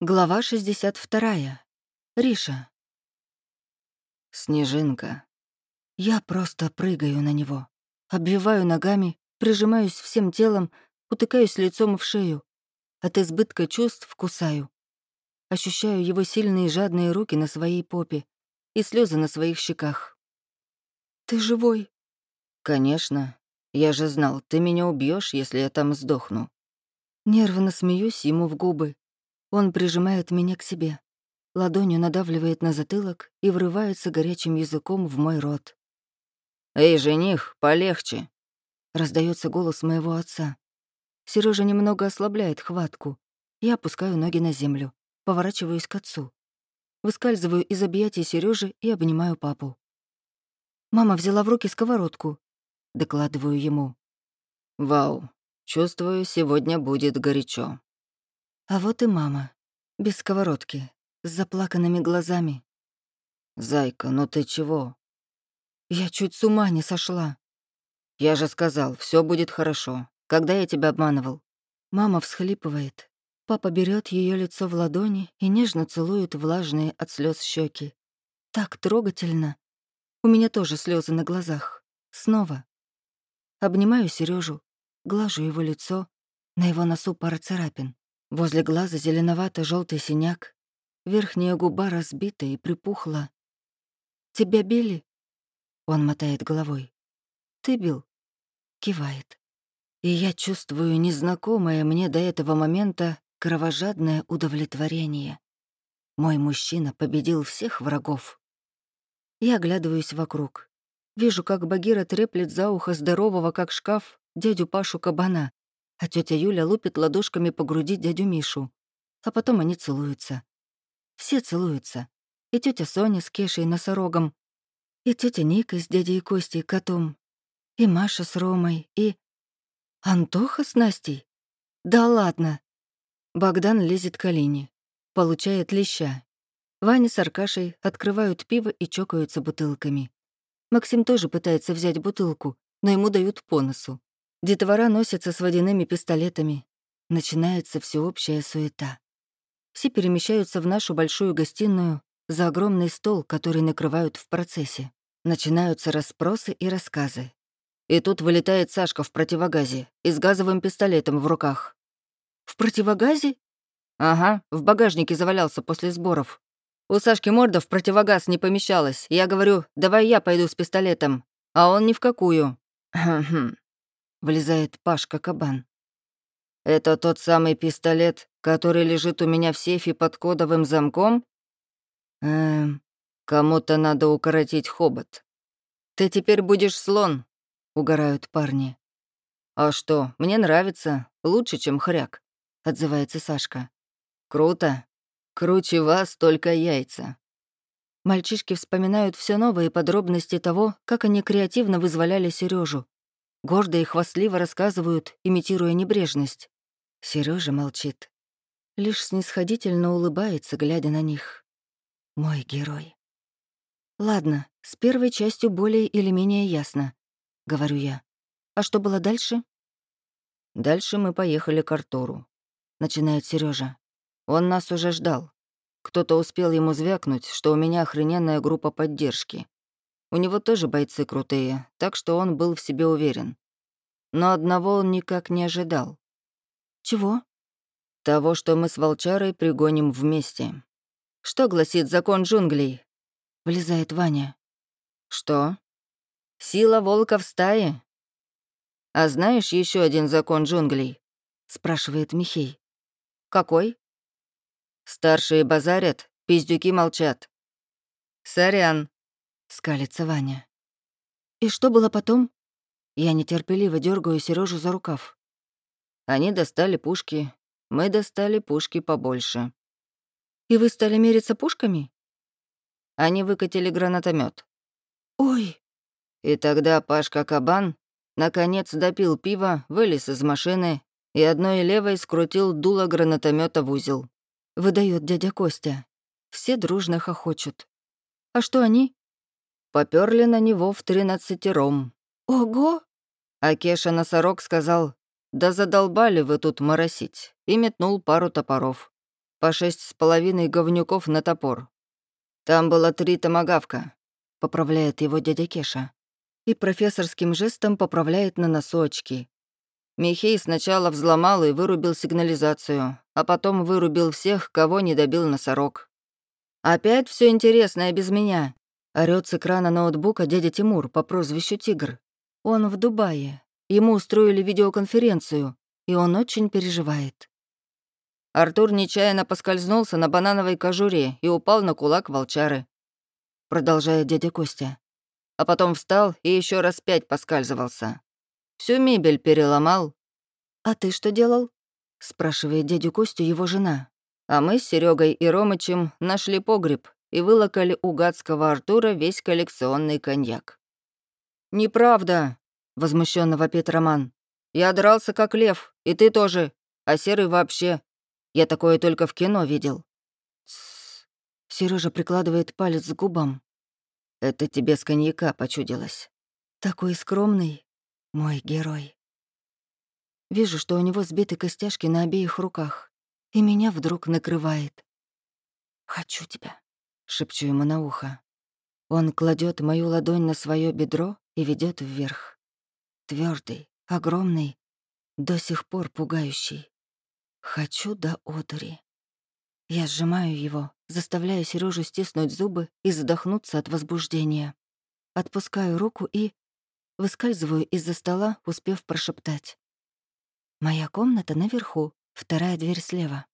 Глава 62. Риша. Снежинка. Я просто прыгаю на него. Обвиваю ногами, прижимаюсь всем телом, утыкаюсь лицом в шею. От избытка чувств кусаю. Ощущаю его сильные жадные руки на своей попе и слезы на своих щеках. «Ты живой?» «Конечно. Я же знал, ты меня убьешь, если я там сдохну». Нервно смеюсь ему в губы, он прижимает меня к себе, ладонью надавливает на затылок и врывается горячим языком в мой рот. «Эй, жених, полегче!» — раздается голос моего отца. Сережа немного ослабляет хватку. Я опускаю ноги на землю, поворачиваюсь к отцу. Выскальзываю из объятий Сережи и обнимаю папу. «Мама взяла в руки сковородку», — докладываю ему. «Вау, чувствую, сегодня будет горячо», а вот и мама. Без сковородки. С заплаканными глазами. «Зайка, ну ты чего?» «Я чуть с ума не сошла». «Я же сказал, все будет хорошо. Когда я тебя обманывал?» Мама всхлипывает. Папа берет ее лицо в ладони и нежно целует влажные от слез щеки. Так трогательно. У меня тоже слезы на глазах. Снова. Обнимаю Сережу, глажу его лицо, на его носу пара царапин. Возле глаза зеленовато желтый синяк, верхняя губа разбита и припухла. «Тебя били?» Он мотает головой. «Ты бил?» Кивает. И я чувствую незнакомое мне до этого момента кровожадное удовлетворение. Мой мужчина победил всех врагов. Я оглядываюсь вокруг. Вижу, как Багира треплет за ухо здорового, как шкаф, дядю Пашу Кабана, а тетя Юля лупит ладошками по груди дядю Мишу. А потом они целуются. Все целуются. И тетя Соня с Кешей носорогом, и тетя Ника с дядей Костей котом, и Маша с Ромой, и... Антоха с Настей? Да ладно. Богдан лезет к Алине. Получает леща. Ваня с Аркашей открывают пиво и чокаются бутылками. Максим тоже пытается взять бутылку, но ему дают по носу. Детвора носятся с водяными пистолетами. Начинается всеобщая суета. Все перемещаются в нашу большую гостиную за огромный стол, который накрывают в процессе. Начинаются расспросы и рассказы. И тут вылетает Сашка в противогазе и с газовым пистолетом в руках. «В противогазе?» «Ага, в багажнике завалялся после сборов. У Сашки морда в противогаз не помещалась. Я говорю, давай я пойду с пистолетом. А он ни в какую. Влезает Пашка Кабан. «Это тот самый пистолет, который лежит у меня в сейфе под кодовым замком?» «Эм, кому-то надо укоротить хобот». «Ты теперь будешь слон», — угорают парни. «А что, мне нравится, лучше, чем хряк», — отзывается Сашка. «Круто. Круче вас только яйца». Мальчишки вспоминают все новые подробности того, как они креативно вызволяли Сережу, Гордо и хвастливо рассказывают, имитируя небрежность. Сережа молчит. Лишь снисходительно улыбается, глядя на них. Мой герой. Ладно, с первой частью более или менее ясно, говорю я. А что было дальше? Дальше мы поехали к Артуру. Начинает Сережа. Он нас уже ждал. Кто-то успел ему звякнуть, что у меня охрененная группа поддержки. У него тоже бойцы крутые, так что он был в себе уверен. Но одного он никак не ожидал. «Чего?» «Того, что мы с волчарой пригоним вместе. Что гласит закон джунглей?» Влезает Ваня. «Что?» «Сила волка в стае?» «А знаешь еще один закон джунглей?» спрашивает Михей. «Какой?» «Старшие базарят, пиздюки молчат». «Сорян», скалится Ваня. И что было потом? Я нетерпеливо дергаю Сережу за рукав. Они достали пушки, мы достали пушки побольше. И вы стали мериться пушками? Они выкатили гранатомет. Ой! И тогда Пашка Кабан наконец допил пиво, вылез из машины и одной левой скрутил дуло гранатомета в узел. Выдает дядя Костя. Все дружно хохочут. А что они? Попёрли на него в тринадцатером. Ого! А Кеша-носорог сказал, «Да задолбали вы тут моросить», и метнул пару топоров. по шесть с половиной говнюков на топор. Там было три томагавка», — поправляет его дядя Кеша. И профессорским жестом поправляет на носочки. Михей сначала взломал и вырубил сигнализацию, а потом вырубил всех, кого не добил носорог. «Опять все интересное без меня», — орёт с экрана ноутбука дядя Тимур по прозвищу Тигр. Он в Дубае. Ему устроили видеоконференцию, и он очень переживает. Артур нечаянно поскользнулся на банановой кожуре и упал на кулак волчары. Продолжает дядя Костя. А потом встал и еще раз пять поскальзывался. Всю мебель переломал. «А ты что делал?» — спрашивает дядю Костю его жена. А мы с Серегой и Ромычем нашли погреб и вылокали у гадского Артура весь коллекционный коньяк. «Неправда!» — возмущенно вопит Роман. «Я дрался как лев, и ты тоже, а Серый вообще. Я такое только в кино видел». Тссс. Сережа прикладывает палец к губам. «Это тебе с коньяка почудилось». «Такой скромный, мой герой». Вижу, что у него сбиты костяшки на обеих руках, и меня вдруг накрывает. «Хочу тебя», — шепчу ему на ухо. Он кладет мою ладонь на свое бедро и ведет вверх. Твердый, огромный, до сих пор пугающий. Хочу до одури. Я сжимаю его, заставляю Сережу стиснуть зубы и задохнуться от возбуждения. Отпускаю руку и выскальзываю из-за стола, успев прошептать. «Моя комната наверху, вторая дверь слева».